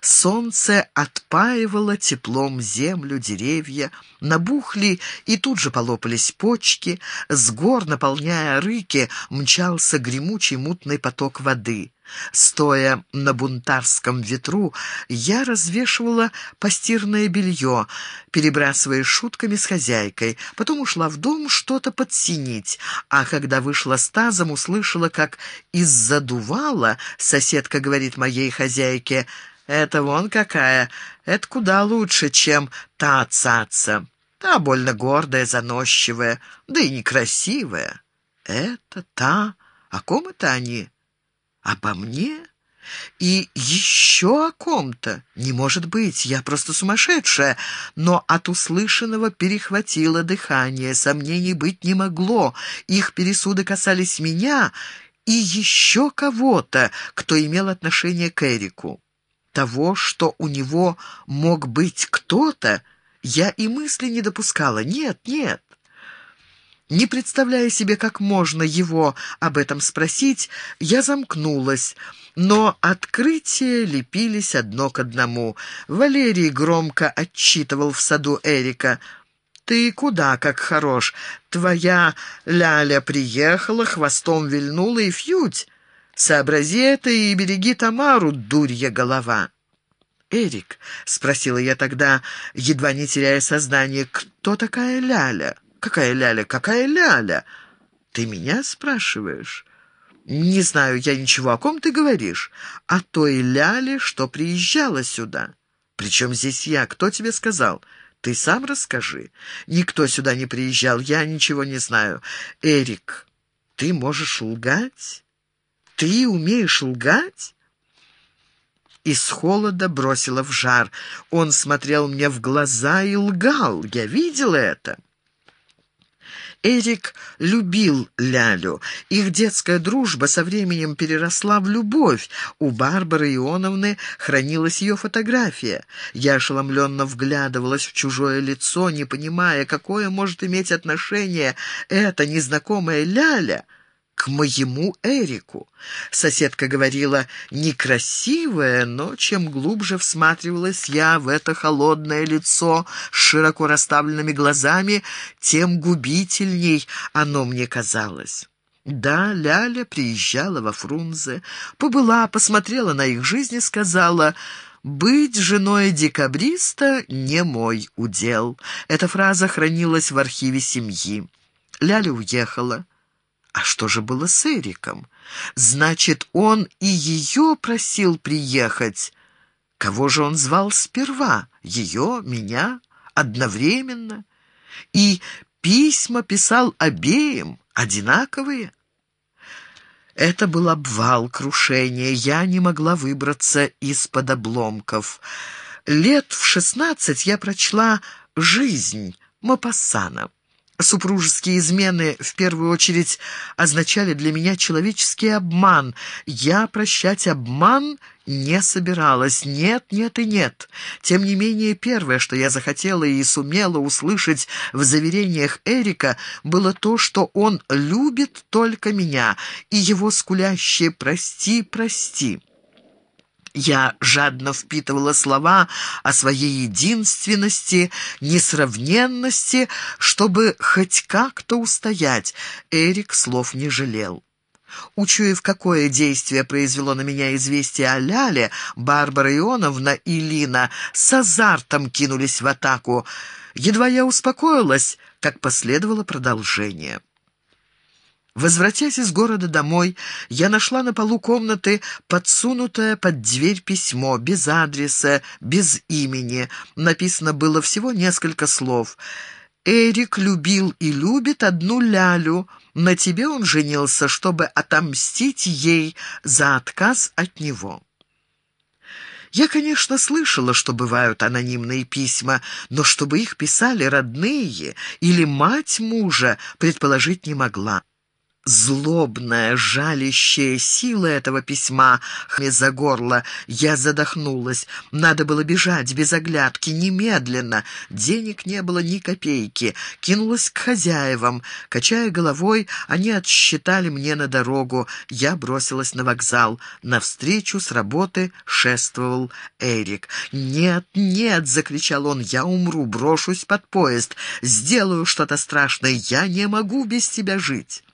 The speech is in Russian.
солнце отпаивало теплом землю, деревья, набухли и тут же полопались почки, с гор, наполняя рыки, мчался гремучий мутный поток воды. Стоя на бунтарском ветру, я развешивала постирное белье, перебрасывая шутками с хозяйкой. Потом ушла в дом что-то подсинить, а когда вышла с тазом, услышала, как из-за дувала соседка говорит моей хозяйке «Это вон какая, это куда лучше, чем та цаца. Та больно гордая, заносчивая, да и некрасивая. Это та, о ком это они?» Обо мне? И еще о ком-то? Не может быть, я просто сумасшедшая. Но от услышанного перехватило дыхание, сомнений быть не могло. Их пересуды касались меня и еще кого-то, кто имел отношение к Эрику. Того, что у него мог быть кто-то, я и мысли не допускала. Нет, нет. Не представляя себе, как можно его об этом спросить, я замкнулась, но открытия лепились одно к одному. Валерий громко отчитывал в саду Эрика. «Ты куда как хорош? Твоя ляля приехала, хвостом вильнула и фьють. Сообрази это и береги Тамару, дурья голова». «Эрик», — спросила я тогда, едва не теряя сознание, — «кто такая ляля?» «Какая ляля? Какая ляля?» «Ты меня спрашиваешь?» «Не знаю я ничего, о ком ты говоришь. О той ляле, что приезжала сюда. Причем здесь я? Кто тебе сказал?» «Ты сам расскажи. Никто сюда не приезжал, я ничего не знаю. Эрик, ты можешь лгать? Ты умеешь лгать?» Из холода бросила в жар. Он смотрел мне в глаза и лгал. Я видела это. Эрик любил Лялю. Их детская дружба со временем переросла в любовь. У Барбары Ионовны хранилась ее фотография. Я ошеломленно вглядывалась в чужое лицо, не понимая, какое может иметь отношение эта незнакомая Ляля к моему Эрику. Соседка говорила «некрасивая», но чем глубже всматривалась я в это холодное лицо с широко расставленными глазами, тем губительней оно мне казалось. Да, Ляля приезжала во Фрунзе, побыла, посмотрела на их жизнь и сказала «Быть женой декабриста не мой удел». Эта фраза хранилась в архиве семьи. Ляля уехала. А что же было с Эриком? Значит, он и ее просил приехать. Кого же он звал сперва? Ее, меня, одновременно? И письма писал обеим, одинаковые? Это был обвал, крушение. Я не могла выбраться из-под обломков. Лет в шестнадцать я прочла «Жизнь» Мапассана. Супружеские измены в первую очередь означали для меня человеческий обман. Я прощать обман не собиралась. Нет, нет и нет. Тем не менее, первое, что я захотела и сумела услышать в заверениях Эрика, было то, что он любит только меня, и его скулящее «прости, прости». Я жадно впитывала слова о своей единственности, несравненности, чтобы хоть как-то устоять. Эрик слов не жалел. Учуяв, какое действие произвело на меня известие о Ляле, Барбара Ионовна и Лина с азартом кинулись в атаку. Едва я успокоилась, как последовало продолжение. Возвратясь из города домой, я нашла на полу комнаты подсунутое под дверь письмо, без адреса, без имени. Написано было всего несколько слов. «Эрик любил и любит одну Лялю. На тебе он женился, чтобы отомстить ей за отказ от него». Я, конечно, слышала, что бывают анонимные письма, но чтобы их писали родные или мать мужа, предположить не могла. Злобная, жалящая сила этого письма за горло. Я задохнулась. Надо было бежать без оглядки, немедленно. Денег не было ни копейки. Кинулась к хозяевам. Качая головой, они отсчитали мне на дорогу. Я бросилась на вокзал. Навстречу с работы шествовал Эрик. «Нет, нет!» — закричал он. «Я умру, брошусь под поезд. Сделаю что-то страшное. Я не могу без тебя жить».